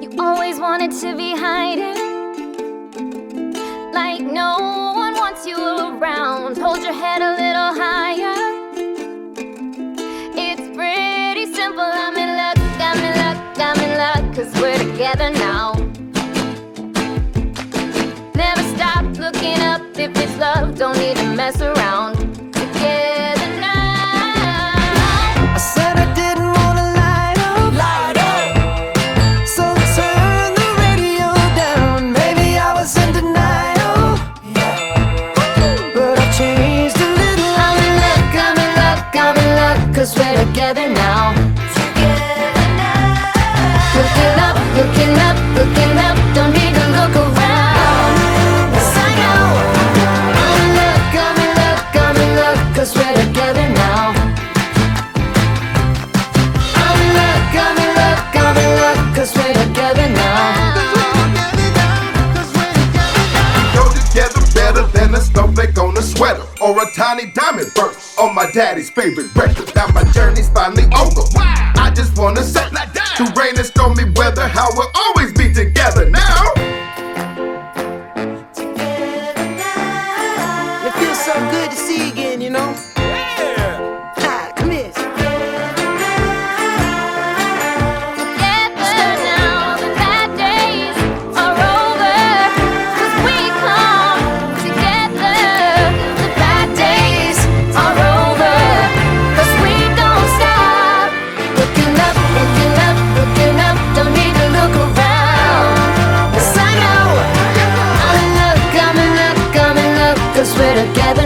You always wanted to be hiding. Like no one wants you around. Hold your head a little higher. It's pretty simple. I'm in luck, I'm in luck, I'm in luck. Cause we're together now. Never stop looking up if it's love. Don't need to mess around. We're together now. Together now. Looking up, looking up, looking a snowflake on a sweater, or a tiny diamond burst on my daddy's favorite record. Now my journey's finally over. I just wanna set like to rain and stormy weather, how we'll always be together now. Together now. It feels so good to see you. Cause we're together.